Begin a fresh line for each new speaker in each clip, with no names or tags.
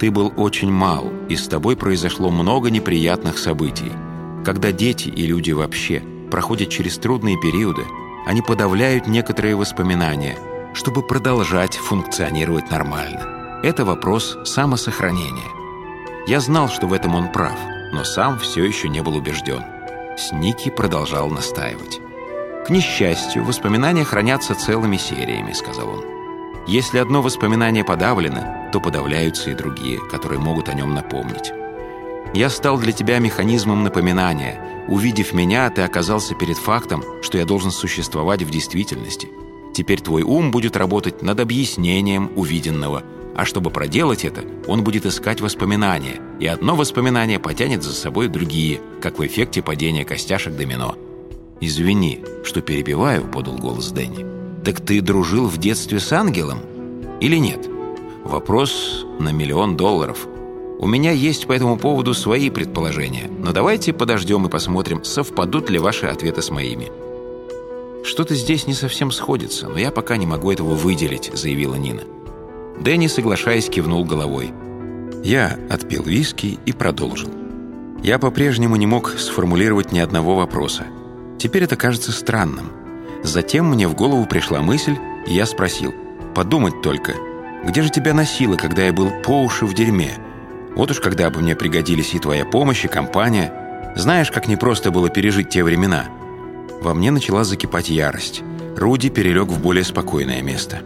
Ты был очень мал, и с тобой произошло много неприятных событий. Когда дети и люди вообще проходят через трудные периоды, они подавляют некоторые воспоминания, чтобы продолжать функционировать нормально. Это вопрос самосохранения. Я знал, что в этом он прав, но сам все еще не был убежден. Сники продолжал настаивать. «К несчастью, воспоминания хранятся целыми сериями», — сказал он. «Если одно воспоминание подавлено, то подавляются и другие, которые могут о нем напомнить. Я стал для тебя механизмом напоминания. Увидев меня, ты оказался перед фактом, что я должен существовать в действительности. Теперь твой ум будет работать над объяснением увиденного, а чтобы проделать это, он будет искать воспоминания, и одно воспоминание потянет за собой другие, как в эффекте падения костяшек домино. «Извини, что перебиваю», — подал голос Дэнни. «Так ты дружил в детстве с ангелом? Или нет?» Вопрос на миллион долларов. У меня есть по этому поводу свои предположения, но давайте подождем и посмотрим, совпадут ли ваши ответы с моими. «Что-то здесь не совсем сходится, но я пока не могу этого выделить», — заявила Нина. Дэнни, соглашаясь, кивнул головой. Я отпил виски и продолжил. Я по-прежнему не мог сформулировать ни одного вопроса. Теперь это кажется странным. Затем мне в голову пришла мысль, и я спросил, «Подумать только, где же тебя носило, когда я был по уши в дерьме? Вот уж когда бы мне пригодились и твоя помощь, и компания. Знаешь, как непросто было пережить те времена?» Во мне начала закипать ярость. Руди перелег в более спокойное место.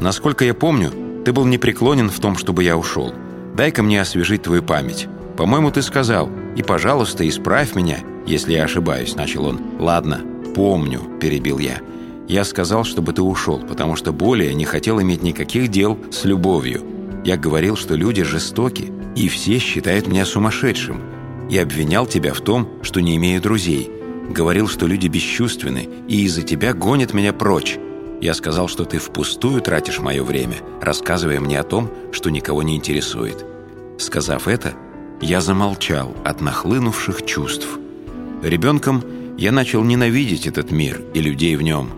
«Насколько я помню, ты был непреклонен в том, чтобы я ушел. Дай-ка мне освежить твою память. По-моему, ты сказал, и, пожалуйста, исправь меня, если я ошибаюсь», — начал он. «Ладно, помню», — перебил я. «Я сказал, чтобы ты ушел, потому что более не хотел иметь никаких дел с любовью. Я говорил, что люди жестоки, и все считают меня сумасшедшим. И обвинял тебя в том, что не имею друзей. Говорил, что люди бесчувственны, и из-за тебя гонят меня прочь. Я сказал, что ты впустую тратишь мое время, рассказывая мне о том, что никого не интересует. Сказав это, я замолчал от нахлынувших чувств. Ребенком я начал ненавидеть этот мир и людей в нем.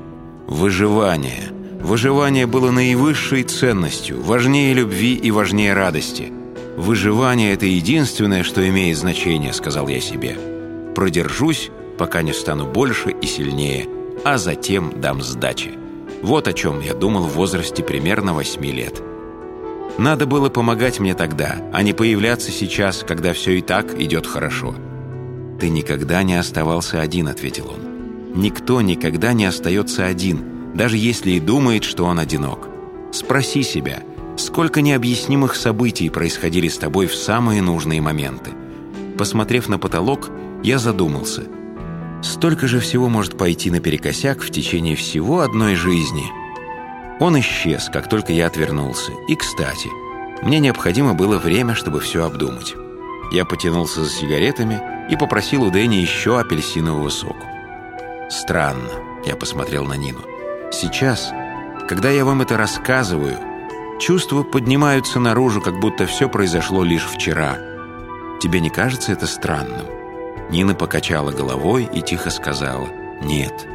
Выживание. Выживание было наивысшей ценностью, важнее любви и важнее радости. «Выживание — это единственное, что имеет значение», — сказал я себе. «Продержусь, пока не стану больше и сильнее, а затем дам сдачи». Вот о чем я думал в возрасте примерно восьми лет. Надо было помогать мне тогда, а не появляться сейчас, когда все и так идет хорошо. «Ты никогда не оставался один», — ответил он. «Никто никогда не остается один, даже если и думает, что он одинок. Спроси себя, сколько необъяснимых событий происходили с тобой в самые нужные моменты. Посмотрев на потолок, я задумался — Столько же всего может пойти наперекосяк в течение всего одной жизни. Он исчез, как только я отвернулся. И, кстати, мне необходимо было время, чтобы все обдумать. Я потянулся за сигаретами и попросил у Дэнни еще апельсинового соку. «Странно», — я посмотрел на Нину. «Сейчас, когда я вам это рассказываю, чувства поднимаются наружу, как будто все произошло лишь вчера. Тебе не кажется это странным?» Нина покачала головой и тихо сказала «Нет».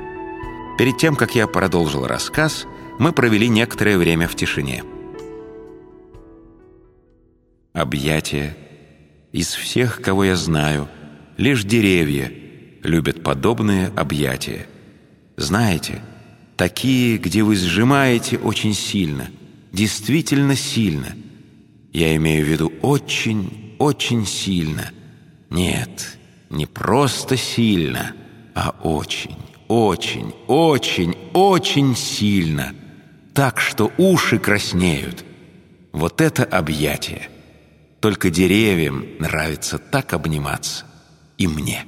Перед тем, как я продолжил рассказ, мы провели некоторое время в тишине. Объятия. Из всех, кого я знаю, лишь деревья любят подобные объятия. Знаете, такие, где вы сжимаете очень сильно, действительно сильно. Я имею в виду очень, очень сильно. Нет, не просто сильно, а очень, очень, очень, очень сильно. Так, что уши краснеют. Вот это объятие. Только деревьям нравится так обниматься. И мне.